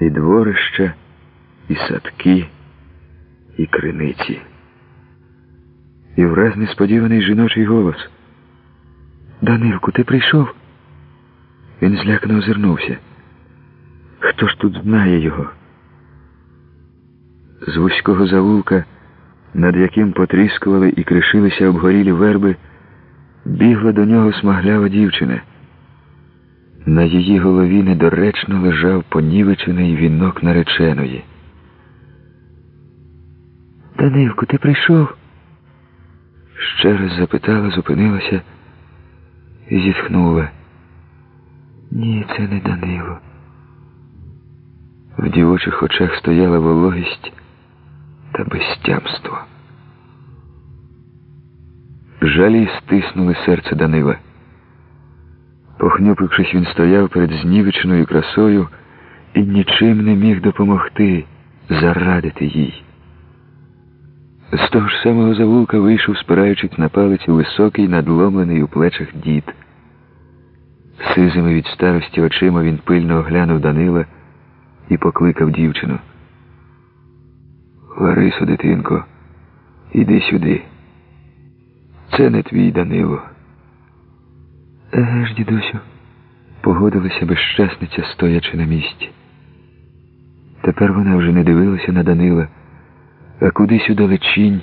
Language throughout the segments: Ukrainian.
і дворища, і садки, і криниці. І враз несподіваний жіночий голос. Данилку, ти прийшов? Він злякано озирнувся. Хто ж тут знає його? З вузького завулка, над яким потріскували і кришилися обгорілі верби, бігла до нього смаглява дівчина. На її голові недоречно лежав понівечений вінок нареченої. Данилку, ти прийшов? Ще раз запитала, зупинилася і зітхнула. Ні, це не Данило. В дівочих очах стояла вологість та безтямство. Жалі стиснули серце Данила. Похнюпившись, він стояв перед знівеченою красою і нічим не міг допомогти, зарадити їй. З того ж самого завулка вийшов, спираючись на палицю високий, надломлений у плечах дід. Сизими від старості очима він пильно оглянув Данила і покликав дівчину. Ларисо, дитинко, іди сюди. Це не твій Данило. Еге ж, дідусю, погодилася безщасниця, стоячи на місці. Тепер вона вже не дивилася на Данила, а кудись удалечінь,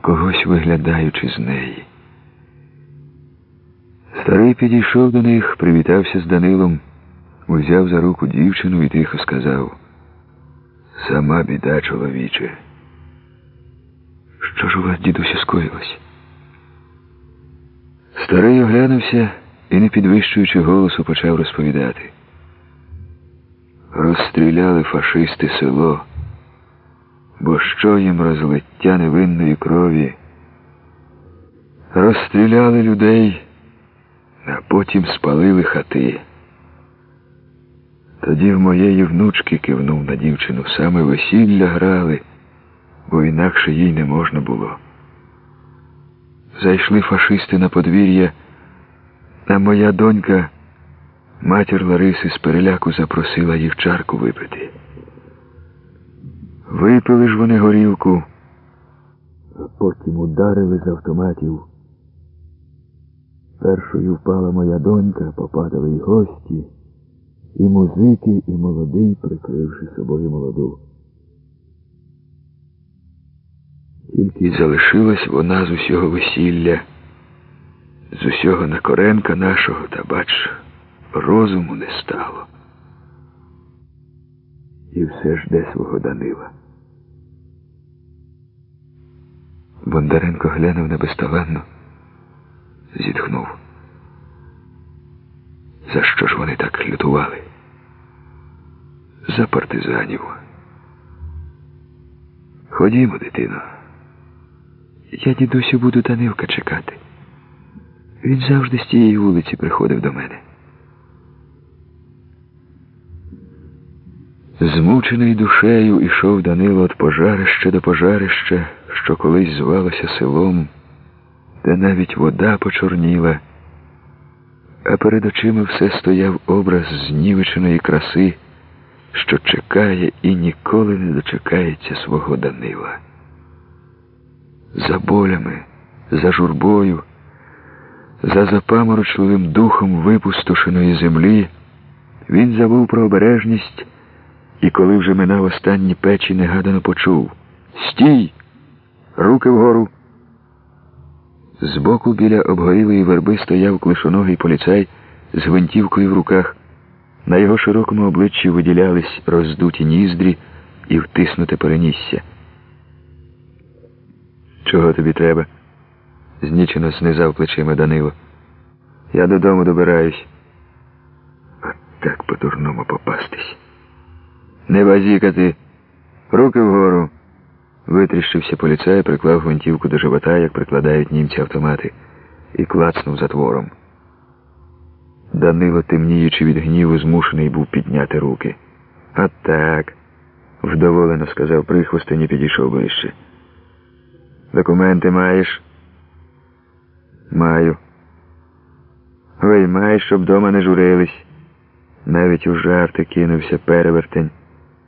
когось виглядаючи з неї. Старий підійшов до них, привітався з Данилом, узяв за руку дівчину і тихо сказав Сама біда, чоловіче. Що ж у вас, дідуся, скоїлось? Старий оглянувся і, не підвищуючи голосу, почав розповідати. Розстріляли фашисти село, бо що їм розлиття невинної крові? Розстріляли людей, а потім спалили хати. Тоді в моєї внучки кивнув на дівчину, саме весілля грали, бо інакше їй не можна було. Зайшли фашисти на подвір'я, а моя донька, матір Лариси, з переляку запросила їх чарку випити. Випили ж вони горілку, а потім ударили з автоматів. Першою впала моя донька, попадали й гості, і музики, і молодий, прикривши собою молоду. Тільки залишилась вона з усього весілля, з усього накоренка нашого, та бач, розуму не стало. І все жде свого Данила. Бондаренко глянув на зітхнув. За що ж вони так лютували? За партизанів. Ходімо, дитино. Я, дідусю, буду Данилка чекати. Він завжди з тієї вулиці приходив до мене. Змучений душею ішов Данило від пожарища до пожарища, що колись звалося селом, де навіть вода почорніла, а перед очима все стояв образ знівеченої краси, що чекає і ніколи не дочекається свого Данила за болями, за журбою, за запаморочливим духом випустошеної землі, він забув про обережність і, коли вже минав останні печі, негадано почув Стій! Руки вгору. Збоку біля обгорілої верби стояв клишоногий поліцай з гвинтівкою в руках. На його широкому обличчі виділялись роздуті ніздрі і втиснуте перенісся. Чого тобі треба? знічено знизав плечима Данило. Я додому добираюсь. От так по-дурному попастись. Не базікати. Руки вгору. Витріщився поліцай, приклав гвинтівку до живота, як прикладають німці автомати, і клацнув затвором. Данило, темніючи від гніву, змушений був підняти руки. «От так», – вдоволено сказав прихвостень і підійшов ближче. Документи маєш? Маю. Виймай, щоб дома не журились. Навіть у жарти кинувся перевертень.